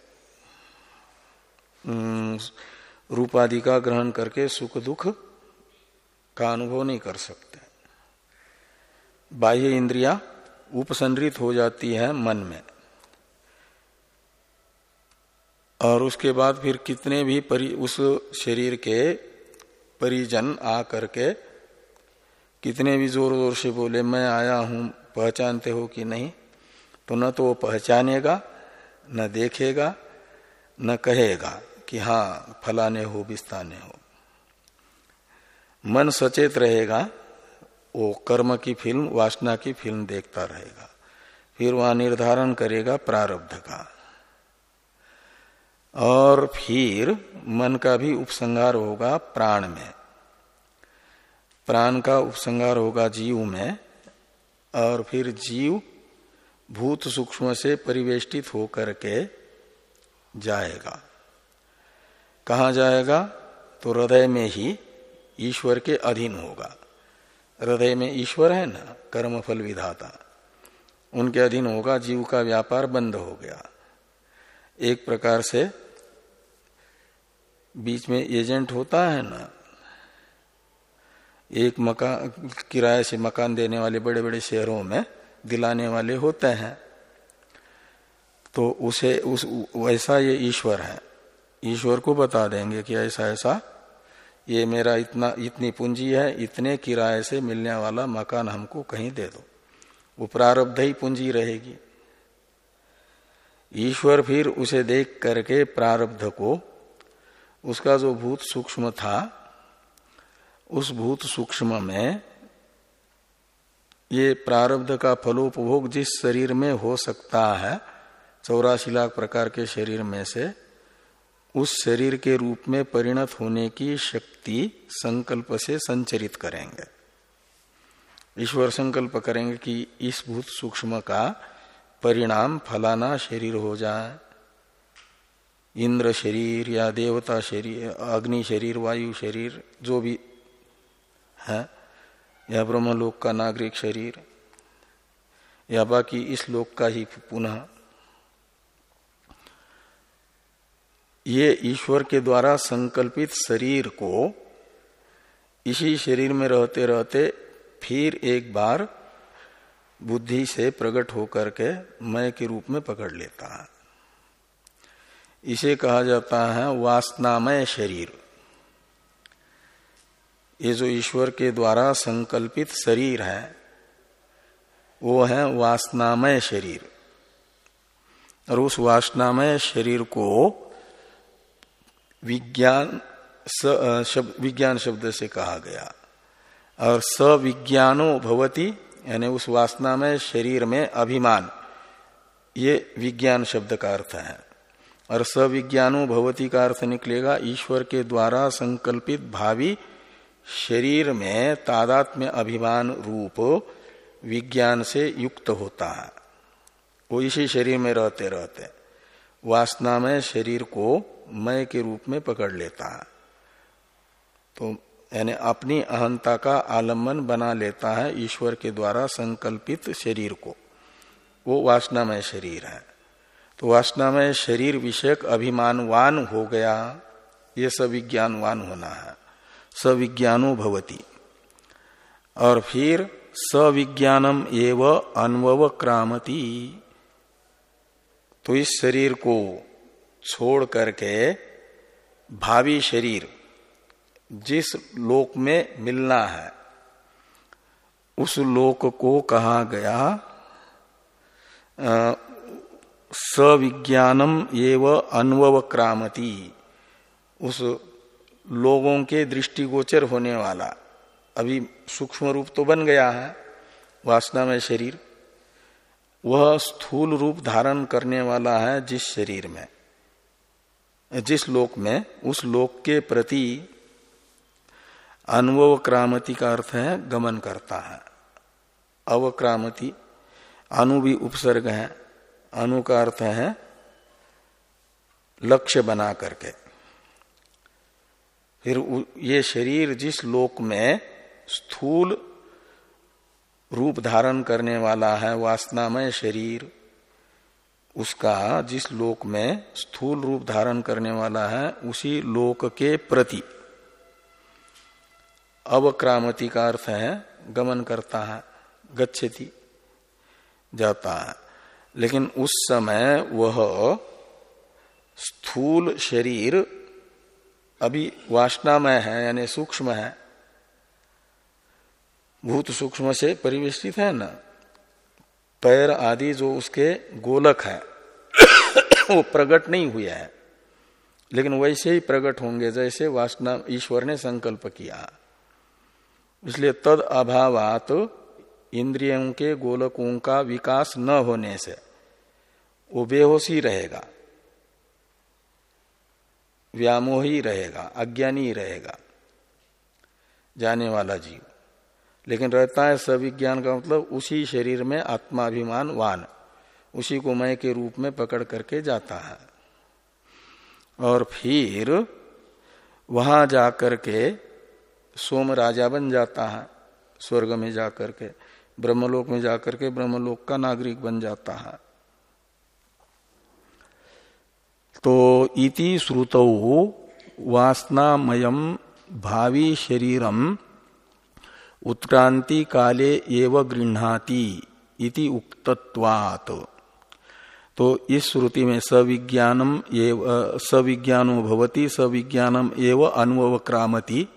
रूपादि का ग्रहण करके सुख दुख का अनुभव नहीं कर सकते। बाह्य इंद्रिया उपसंरित हो जाती है मन में। और उसके बाद फिर कितने भी परि, उस शरीर के परिजन आ करके कितने भी ज़ोर ज़ोर से बोले मैं आया हूँ पहचानते हो कि नहीं? तो न तो वो पहचानेगा न देखेगा न कहेगा कि हाँ फलाने हो बिस्ताने हो। मन सचेत रहेगा वो कर्म की फ़िल्म वासना की फ़िल्म देखता रहेगा। फिर वहाँ निर्धारण करेगा प्रारब्ध का। और फिर मन का भी उपसंगार होगा प्राण में। प्राण का उपसंगार होगा जीव में और फिर जीव भूत सूक्ष्म से परिवेष्टित होकर के जाएगा। कहा जाएगा? तो हृदय में ही ईश्वर के अधीन होगा। हृदय में ईश्वर है ना कर्म फल विधाता। उनके अधीन होगा, जीव का व्यापार बंद हो गया। एक प्रकार से बीच में एजेंट होता है ना, एक मकान, किराए से मकान देने वाले बड़े बड़े शहरों में दिलाने वाले होते हैं। तो उसे, उस वैसा ये ईश्वर है। ईश्वर को बता देंगे कि ऐसा ऐसा, ये मेरा इतना, इतनी पूंजी है, इतने किराए से मिलने वाला मकान हमको कहीं दे दो। वो प्रारब्ध ही पूंजी रहेगी। ईश्वर फिर उसे देख करके प्रारब्ध को उसका जो भूत सूक्ष्म था, उस भूत सूक्ष्म में ये प्रारब्ध का फलोपभोग जिस शरीर में हो सकता है, चौरासी लाख प्रकार के शरीर में से, उस शरीर के रूप में परिणत होने की शक्ति संकल्प से संचरित करेंगे। ईश्वर संकल्प करेंगे कि इस भूत सूक्ष्म का परिणाम फलाना शरीर हो जाए। इंद्र शरीर या देवता शरीर, अग्नि शरीर, वायु शरीर, जो भी है, या ब्रह्मलोक का नागरिक शरीर, या बाकी इस लोक का ही पुनः। ये ईश्वर के द्वारा संकल्पित शरीर को इसी शरीर में रहते रहते फिर एक बार बुद्धि से प्रकट होकर के मय के रूप में पकड़ लेता है। इसे कहा जाता है वासनामय शरीर। ये जो ईश्वर के द्वारा संकल्पित शरीर है, वो है वासनामय शरीर। और उस वासनामय शरीर को विज्ञान शब्द विज्ञान शब्द से कहा गया। और सविज्ञानो भवती, यानी उस वासनामय शरीर में अभिमान, ये विज्ञान शब्द का अर्थ है। और सविज्ञानो भवती का अर्थ निकलेगा, ईश्वर के द्वारा संकल्पित भावी शरीर में तादात्म्य अभिमान रूप विज्ञान से युक्त होता है। वो इसी शरीर में रहते रहते वासना में शरीर को मय के रूप में पकड़ लेता है। तो यानी अपनी अहंता का आलंबन बना लेता है ईश्वर के द्वारा संकल्पित शरीर को। वो वासनामय शरीर है। तो वासना में शरीर विषयक अभिमानवान हो गया, ये सविज्ञानवान होना है। सविज्ञानो भवती। और फिर सविज्ञानम एव अनवव क्रामती। तो इस शरीर को छोड़ करके भावी शरीर, जिस लोक में मिलना है, उस लोक को कहा गया सविज्ञानम एव अनवव क्रामती उस लोगों के दृष्टिगोचर होने वाला। अभी सूक्ष्म रूप तो बन गया है, वासना में शरीर। वह स्थूल रूप धारण करने वाला है जिस शरीर में। जिस लोक में, उस लोक के प्रति अनुभव का अर्थ है गमन करता है। अवक्रामति, अनु भी उपसर्ग है। अनु का अर्थ है लक्ष्य बना करके। फिर ये शरीर जिस लोक में स्थूल रूप धारण करने वाला है, वासनामय शरीर, उसका जिस लोक में स्थूल रूप धारण करने वाला है, उसी लोक के प्रति। अवक्रामति का अर्थ है, गमन करता है, गच्छति, जाता है। लेकिन उस समय वह स्थूल शरीर अभी वासनामय है, यानी सूक्ष्म है। भूत सूक्ष्म से परिवेष्टित है ना? पैर आदि जो उसके गोलक है, वो प्रकट नहीं हुए है। लेकिन वैसे ही प्रकट होंगे, जैसे वासना ईश्वर ने संकल्प किया। इसलिए तद अभावात इंद्रियों के गोलकों का विकास न होने से वो बेहोशी रहेगा, व्यामोही रहेगा, अज्ञानी रहेगा, जाने वाला जीव। लेकिन रहता है सविज्ञान का मतलब उसी शरीर में आत्माभिमान, वान, उसी को मय के रूप में पकड़ करके जाता है। और फिर वहाँ जाकर के सोम राजा बन जाता है, स्वर्ग में जाकर के। ब्रह्मलोक में जाकर के ब्रह्मलोक का नागरिक बन जाता है। तो इति श्रुत वासनामय भावी शरीरम उत्क्रांति काले एव इति उक्तत्वात्। तो इस श्रुति में सविज्ञानम सविज्ञानो भवती, सविज्ञानम एव अनुभव क्रामती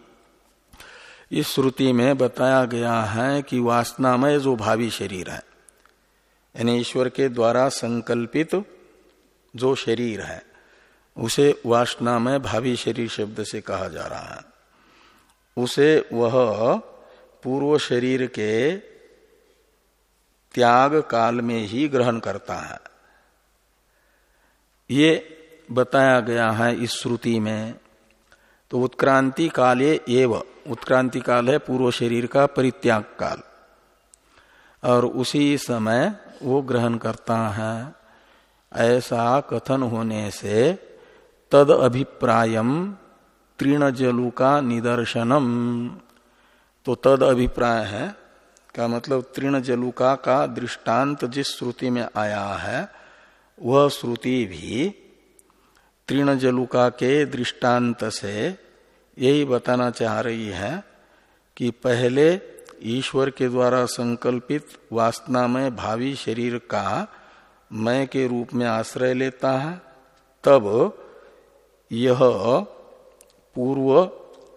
इस श्रुति में बताया गया है कि वासनामय जो भावी शरीर है, यानी ईश्वर के द्वारा संकल्पित जो शरीर है, उसे वासनामय भावी शरीर शब्द से कहा जा रहा है। उसे वह पूर्व शरीर के त्याग काल में ही ग्रहण करता है। ये बताया गया है इस श्रुति में तो उत्क्रांति काले एव उत्क्रांति काल है, पूर्व शरीर का परित्याग काल। और उसी समय वो ग्रहण करता है, ऐसा कथन होने से तद अभिप्रायम तृण जलु का निदर्शनम। तो तद अभिप्राय है का मतलब तृण जलुका का दृष्टांत जिस श्रुति में आया है, वह श्रुति भी तृण जलुका के दृष्टांत से यही बताना चाह रही है कि पहले ईश्वर के द्वारा संकल्पित वासना में भावी शरीर का मैं के रूप में आश्रय लेता है, तब यह पूर्व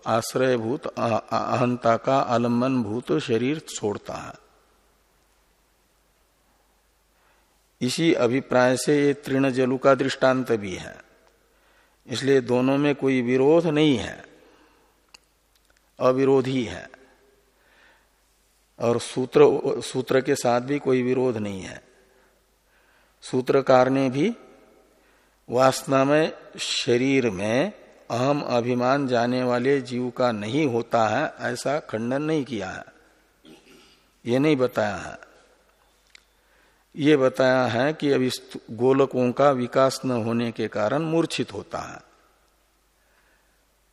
आश्रयभूत अहंता का आलंबन भूत शरीर छोड़ता है। इसी अभिप्राय से ये तृण जलु का दृष्टांत भी है। इसलिए दोनों में कोई विरोध नहीं है। अविरोधी है। और सूत्र सूत्र के साथ भी कोई विरोध नहीं है। सूत्रकार ने भी वासना में शरीर में अहम अभिमान जाने वाले जीव का नहीं होता है, ऐसा खंडन नहीं किया है। ये नहीं बताया है। ये बताया है कि अभी गोलकों का विकास न होने के कारण मूर्छित होता है।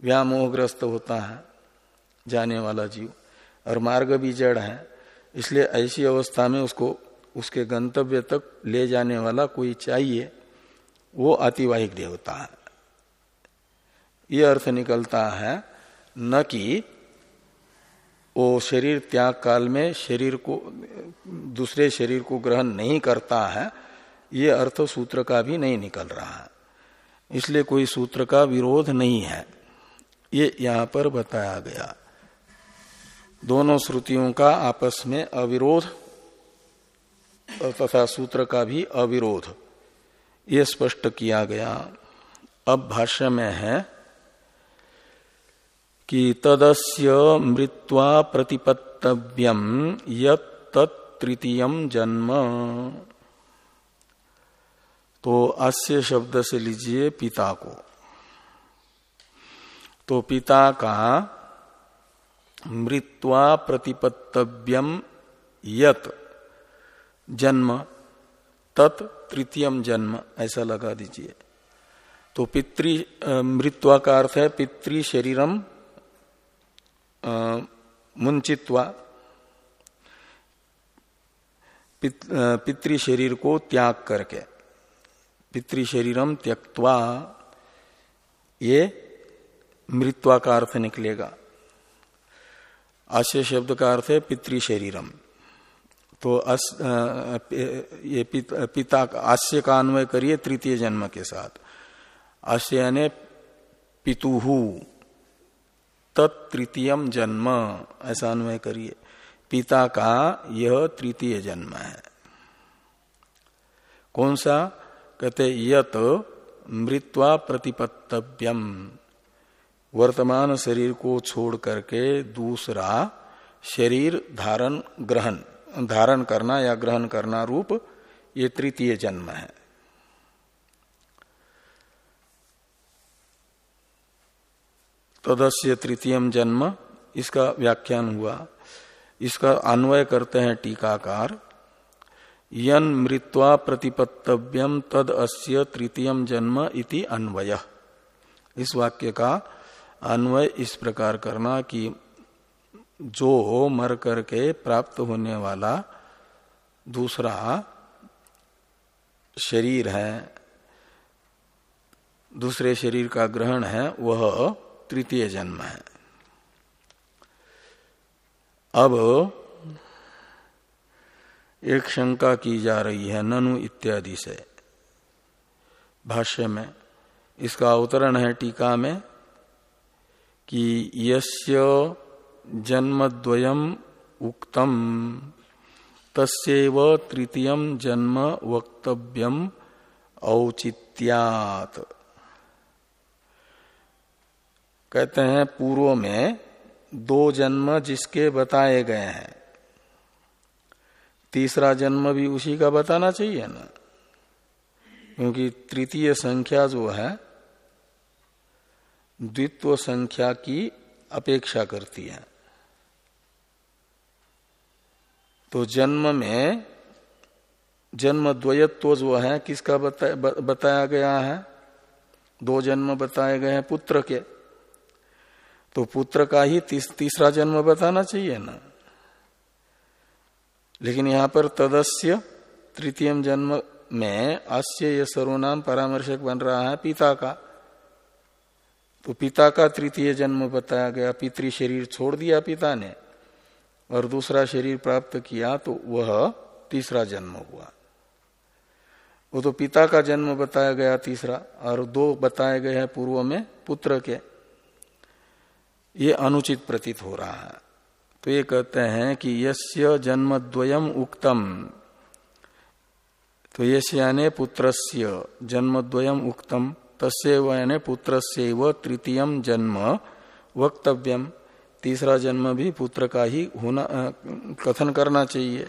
व्यामोहग्रस्त होता है। जाने वाला जीव। और मार्ग भी जड़ है, इसलिए ऐसी अवस्था में उसको, उसके गंतव्य तक ले जाने वाला कोई चाहिए, वो अतिवाहिक देवता है। ये अर्थ निकलता है न कि वो शरीर त्याग काल में शरीर को, दूसरे शरीर को ग्रहण नहीं करता है, ये अर्थ सूत्र का भी नहीं निकल रहा है। इसलिए कोई सूत्र का विरोध नहीं है। ये यहाँ पर बताया गया। दोनों श्रुतियों का आपस में अविरोध, तथा सूत्र का भी अविरोध। ये स्पष्ट किया गया। अब भाष्य में है कि तदस्य मृत्वा प्रतिपत्तव्यम यतृतीय जन्म। तो अस्य शब्द से लीजिए पिता को। तो पिता का मृत्वा प्रतिपत्तव्यम यत जन्म, तत् तृतीयम जन्म, ऐसा लगा दीजिए। तो पितृ मृत्वा का अर्थ है पितृ शरीरम मुंचित्वा पितृ शरीर को त्याग करके, पितृ शरीरम त्यक्वा ये मृत्वा का अर्थ निकलेगा। आशय शब्द का अर्थ है पितृ शरीरम तो अस, आ, ये पिता आश्य का अन्वय करिए तृतीय जन्म के साथ। आश्य यानी पितुहु तत्तृतीयम जन्म ऐसा अन्वय करिए। पिता का यह तृतीय जन्म है। कौन सा? कहते यत मृत्वा प्रतिपत्तव्यम। वर्तमान शरीर को छोड़ करके दूसरा शरीर धारण, ग्रहण, धारण करना या ग्रहण करना रूप ये तृतीय जन्म है। तदस्य तृतीयम जन्म, इसका व्याख्यान हुआ। इसका अन्वय करते हैं टीकाकार। यन मृत्वा प्रतिपत्तव्यम तद अस्य तृतीयम जन्म इति अन्वय। इस वाक्य का अन्वय इस प्रकार करना कि जो हो मर करके प्राप्त होने वाला दूसरा शरीर है, दूसरे शरीर का ग्रहण है, वह तृतीय जन्म है। अब एक शंका की जा रही है ननु इत्यादि से। भाष्य में इसका अवतरण है टीका में। कि यस्य जन्मद्वयम उक्तम तस्व तृतीय जन्म वक्तव्यम औचित्यात। कहते हैं, पूर्व में दो जन्म जिसके बताए गए हैं। तीसरा जन्म भी उसी का बताना चाहिए ना? क्योंकि तृतीय संख्या जो है द्वित्व संख्या की अपेक्षा करती है। तो जन्म में जन्म द्वयत्व जो है किसका बताया, बताया गया है? दो जन्म बताए गए हैं पुत्र के। तो पुत्र का ही तीस, तीसरा जन्म बताना चाहिए ना। लेकिन यहाँ पर तदस्य तृतीय जन्म में अस्य ये सर्वनाम परामर्शक बन रहा है पिता का। तो पिता का तृतीय जन्म बताया गया, पितृ शरीर छोड़ दिया पिता ने और दूसरा शरीर प्राप्त किया तो वह तीसरा जन्म हुआ। वो तो पिता का जन्म बताया गया तीसरा और दो बताए गए हैं पूर्व में पुत्र के। ये अनुचित प्रतीत हो रहा है। तो ये कहते हैं कि यस्य जन्म द्वयम उक्तम। तो यश यानी पुत्रस्य जन्म द्वयम उक्तम। तस्व यानी पुत्र से व तृतीय जन्म वक्तव्यम तीसरा जन्म भी पुत्र का ही होना कथन करना चाहिए।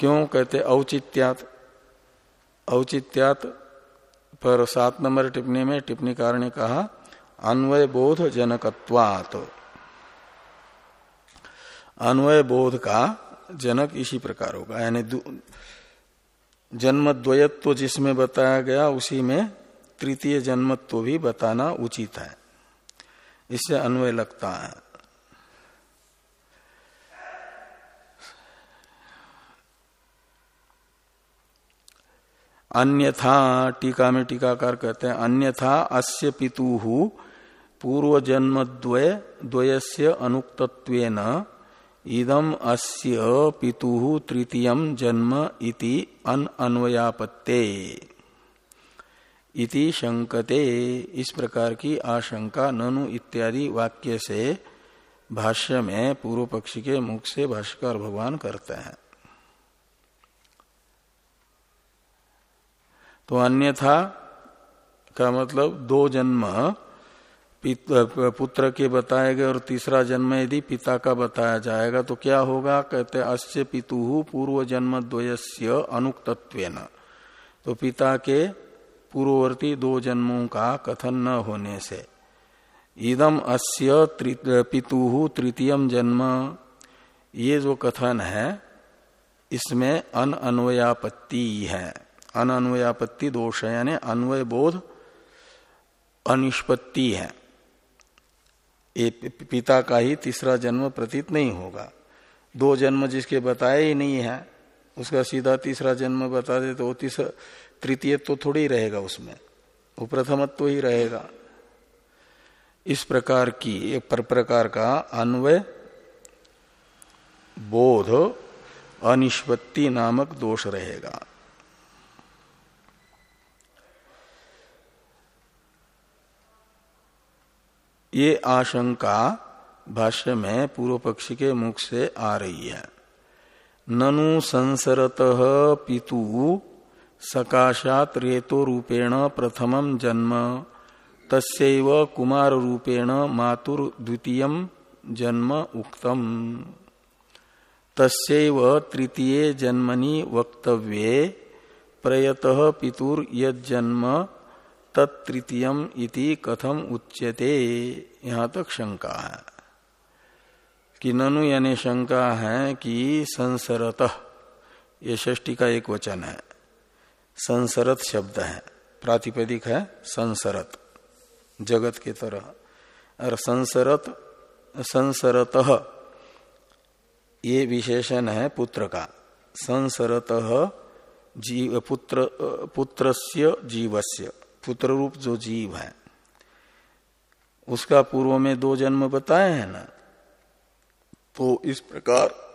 क्यों कहते औचित्यात? औचित्यात पर सात नंबर टिप्पणी में टिप्पणीकार ने कहा अन्वय बोध जनकत्वात अन्वय बोध का जनक इसी प्रकार होगा, यानी जन्म द्वयत्व जिसमें बताया गया, उसी में तृतीय जन्मत्व भी बताना उचित है। इससे अन्वय लगता है। अन्यथा टीका में टीकाकार कहते हैं, अन्यथा अस्य पितु पूर्व जन्म द्वय द्वयस्य अनुक्तत्वेन इदम अस्य पितु तृतीय जन्म इति अन अन्वयापत्ते। इति शंकते। इस प्रकार की आशंका, ननु इत्यादि वाक्य से भाष्य में पूर्व पक्षी के मुख से भाष्कर भगवान करते हैं। तो अन्यथा का मतलब दो जन्म पुत्र के बताए गए और तीसरा जन्म यदि पिता का बताया जाएगा तो क्या होगा? कहते अश्य पितु पूर्व जन्म द्वयस्य अनुक्तत्वेन। तो पिता के पूर्ववर्ती दो जन्मों का कथन न होने से। इदम अस्य पितु तृतीय जन्म। ये जो कथन है, इसमें अन है। अन अन्वयापत्ति दोष है, यानी अन्वय बोध अनिष्पत्ति है। ये पिता का ही तीसरा जन्म प्रतीत नहीं होगा। दो जन्म जिसके बताए ही नहीं है, उसका सीधा तीसरा जन्म बता दे तो तीसरा तृतीय तो थोड़ी रहेगा उसमें। वो प्रथमत्व तो ही रहेगा। इस प्रकार की एक पर प्रकार का अन्वय, बोध, अनिष्पत्ति नामक दोष रहेगा। ये आशंका भाष्य में पूर्व पक्ष के मुख से आ रही है। ननु संसरत पितु सकाशात रेतो रूपेण प्रथम जन्म। तस्व कुमार रूपेण मातुर द्वितीय जन्म उक्तम। तस्व तृतीय जन्मनि वक्तव्ये, प्रयत पितुर यज्जन्म तत्तृतीय इति कथम उच्यते। यहाँ तक शंका है। कि ननु यानी शंका है कि संसरत, ये षष्टि का एक वचन है। संसरत शब्द है। प्रातिपदिक है संसरत। जगत के तरह। और संसरत संसरत, ये विशेषण है पुत्र का। संसरत जीव, पुत्र, पुत्रस्य, जीवस्य। पुत्र रूप जो जीव है। उसका पूर्व में दो जन्म बताए हैं ना? तो इस प्रकार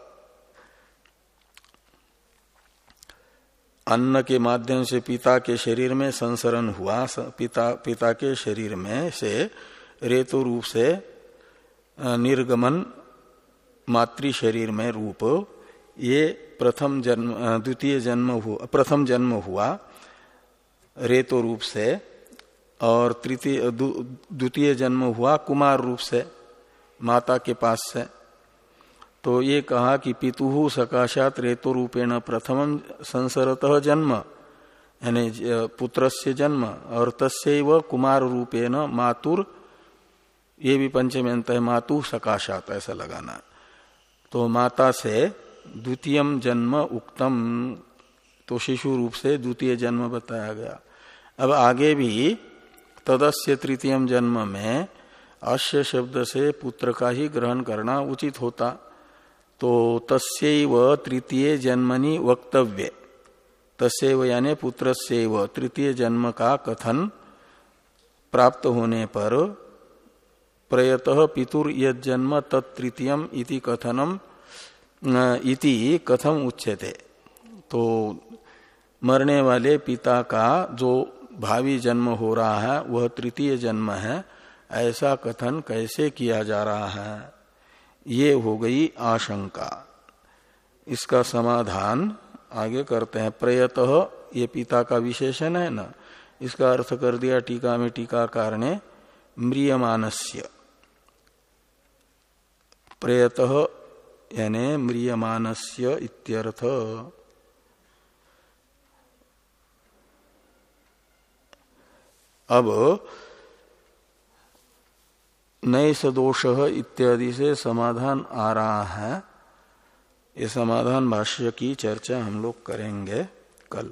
अन्न के माध्यम से पिता के शरीर में संसरण हुआ पिता पिता के शरीर में से रेतु रूप से निर्गमन मातृ शरीर में रूप, ये प्रथम जन्म द्वितीय जन्म हुआ प्रथम जन्म हुआ रेतो रूप से और तृतीय द्वितीय जन्म हुआ कुमार रूप से, माता के पास से। तो ये कहा कि पितु सकाशात रेतो रूपेण प्रथम संसरत जन्म, यानी पुत्र से जन्म, और तस्व कुमार रूपेण मातुर, ये भी पंचमी अंत है, मातु सकाशात, ऐसा लगाना। तो माता से द्वितीय जन्म उक्तम तो शिशु रूप से द्वितीय जन्म बताया गया। अब आगे भी तदस्य तृतीय जन्म में अश्य शब्द से पुत्र का ही ग्रहण करना उचित होता। तो तस्व तृतीय जन्मनि वक्तव्य। तस्व यानी पुत्र तृतीय जन्म का कथन प्राप्त होने पर प्रयत पितुर यद जन्म तत्तृतीयम इति कथनम इति कथम उच्यते। तो मरने वाले पिता का जो भावी जन्म हो रहा है, वह तृतीय जन्म है, ऐसा कथन कैसे किया जा रहा है? ये हो गई आशंका। इसका समाधान आगे करते हैं। प्रयत, ये पिता का विशेषण है ना? इसका अर्थ कर दिया टीका में टीकाकार ने म्रियमानस्य प्रयत, यानी म्रियमानस्य इत्यर्थ। अब नए सदोष इत्यादि से समाधान आ रहा है। ये समाधान भाष्य की चर्चा हम लोग करेंगे कल।